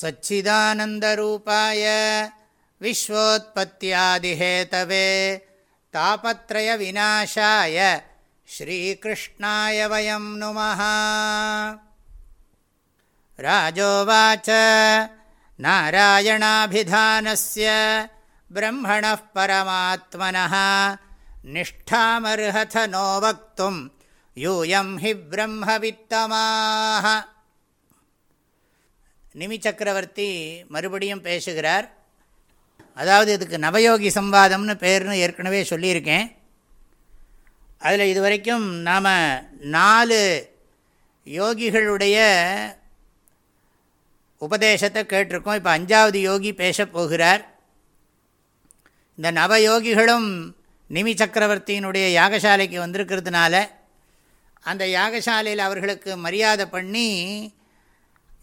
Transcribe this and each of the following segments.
सच्चिदानन्दरूपाय विश्वोत्पत्त्यादिहेतवे तापत्रयविनाशाय श्रीकृष्णाय वयम् नुमः। राजोवाच नारायणाभिधानस्य ब्रह्मणः परमात्मनः निष्ठामर्हथ नो वक्तुम् यूयं हि ब्रह्मवित्तमाः। நிமி சக்கரவர்த்தி மறுபடியும் பேசுகிறார். அதாவது இதுக்கு நவயோகி சம்வாதம்னு பேர்னு ஏற்கனவே சொல்லியிருக்கேன். அதில் இதுவரைக்கும் நாம் நாலு யோகிகளுடைய உபதேசத்தை கேட்டிருக்கோம். இப்போ அஞ்சாவது யோகி பேசப் போகிறார். இந்த நவயோகிகளும் நிமி சக்கரவர்த்தியினுடைய யாகசாலைக்கு வந்திருக்கிறதுனால அந்த யாகசாலையில் அவர்களுக்கு மரியாதை பண்ணி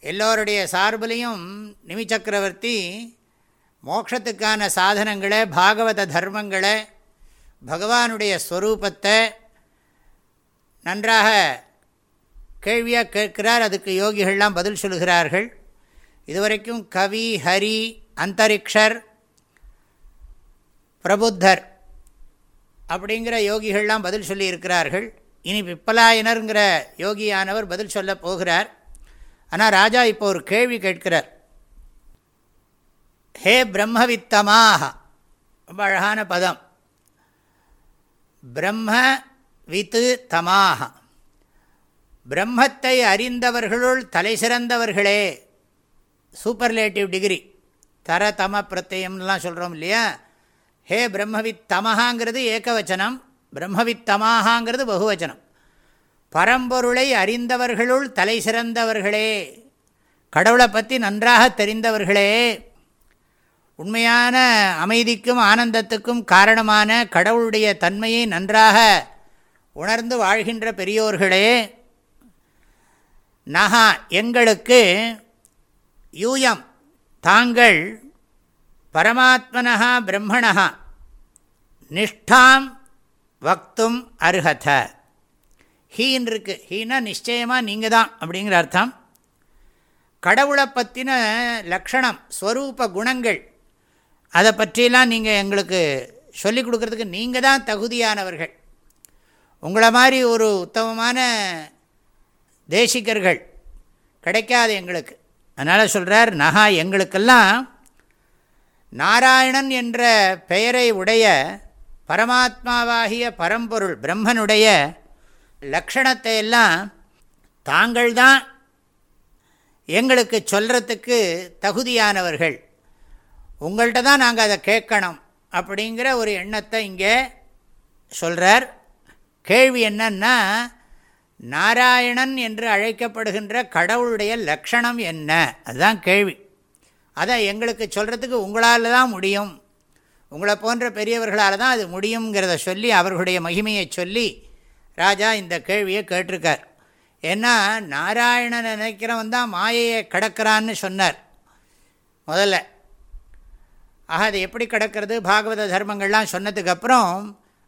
எல்லோருடைய சார்பிலையும் நிமி சக்கரவர்த்தி மோட்சத்துக்கான சாதனங்களை பாகவத தர்மங்களை பகவானுடைய ஸ்வரூபத்தை நன்றாக கேள்வியாக கேட்கிறார் அதுக்கு யோகிகள்லாம் பதில் சொல்கிறார்கள். இதுவரைக்கும் கவி ஹரி அந்தரிக்ஷர் பிரபுத்தர் அப்படிங்கிற யோகிகள்லாம் பதில் சொல்லியிருக்கிறார்கள். இனி பிப்பலாயனருங்கிற யோகியானவர் பதில் சொல்ல போகிறார். ஆனால் ராஜா இப்போ ஒரு கேள்வி கேட்கிறார். ஹே பிரம்மவித்தமாக ரொம்ப அழகான பதம். பிரம்ம வித்து தமாக பிரம்மத்தை அறிந்தவர்களுள் தலை சிறந்தவர்களே. Superlative degree. தர தம பிரத்யம்லாம் சொல்கிறோம் இல்லையா? ஹே பிரம்மவித் தமஹாங்கிறது ஏகவச்சனம். பிரம்மவித்தமாகாங்கிறது பகுவச்சனம். பரம்பொருளை அறிந்தவர்களுள் தலை சிறந்தவர்களே. கடவுளை பற்றி நன்றாக தெரிந்தவர்களே. உண்மையான அமைதிக்கும் ஆனந்தத்துக்கும் காரணமான கடவுளுடைய தன்மையை நன்றாக உணர்ந்து வாழ்கின்ற பெரியோர்களே நகா எங்களுக்கு யூயம் தாங்கள் பரமாத்மனா பிரம்மணா நிஷ்டாம் வக்தும் அருகத. ஹீன் இருக்கு ஹீனா நிச்சயமாக நீங்கள் தான் அப்படிங்கிற அர்த்தம். கடவுளை பற்றின லக்ஷணம் ஸ்வரூப குணங்கள் அதை பற்றியெல்லாம் நீங்கள் எங்களுக்கு சொல்லிக் கொடுக்குறதுக்கு நீங்கள் தான் தகுதியானவர்கள். உங்களை மாதிரி ஒரு உத்தமமான தேசிகர்கள் கிடைக்காது எங்களுக்கு. அதனால் சொல்கிறார் நகா எங்களுக்கெல்லாம் நாராயணன் என்ற பெயரை உடைய பரமாத்மாவாகிய பரம்பொருள் பிரம்மனுடைய லக்ஷணத்தை எல்லாம் தாங்கள் தான் எங்களுக்கு சொல்கிறதுக்கு தகுதியானவர்கள். உங்கள்கிட்ட தான் நாங்கள் அதை கேட்கணும் அப்படிங்கிற ஒரு எண்ணத்தை இங்கே சொல்கிறார் கேள்வி என்னன்னா நாராயணன் என்று அழைக்கப்படுகின்ற கடவுளுடைய லக்ஷணம் என்ன? அதுதான் கேள்வி. அதை எங்களுக்கு சொல்கிறதுக்கு உங்களால் தான் முடியும். உங்களை போன்ற பெரியவர்களால் தான் அது முடியுங்கிறத சொல்லி அவர்களுடைய மகிமையை சொல்லி ராஜா இந்த கேள்வியை கேட்டிருக்கார். ஏன்னா நாராயணன் நினைக்கிறவன் தான் மாயையை கடக்கிறான்னு சொன்னார். முதல்ல. ஆக அது எப்படி கிடக்கிறது? பாகவத தர்மங்கள்லாம் சொன்னதுக்கப்புறம்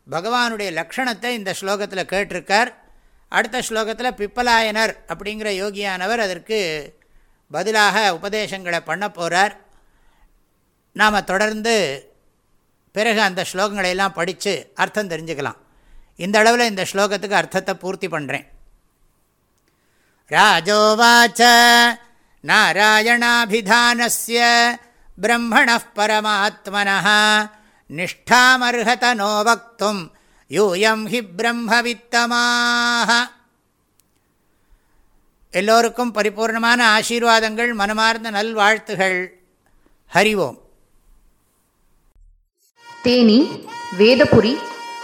பகவானுடைய லக்ஷணத்தை இந்த ஸ்லோகத்தில் கேட்டிருக்கார். அடுத்த ஸ்லோகத்தில் பிப்பலாயனர் அப்படிங்கிற யோகியானவர் அதற்கு பதிலாக உபதேசங்களை பண்ண போகிறார் நாம் தொடர்ந்து பிறகு அந்த ஸ்லோகங்களையெல்லாம் படித்து அர்த்தம் தெரிஞ்சுக்கலாம். இந்த அளவில் இந்த ஸ்லோகத்துக்கு அர்த்தத்தை பூர்த்தி பண்ணுறேன் ராஜோவாச்ச நாராயணாபிதானஸ்ய பிரம்மண பரமாத்மன நிஷ்டாமர்ஹத நோ வக்தும் யூயம் ஹி பிரம்மவித்தமாக எல்லோருக்கும் பரிபூர்ணமான ஆசீர்வாதங்கள் மனமார்ந்த நல்வாழ்த்துகள். ஹரிவோம் தேனி வேதபுரி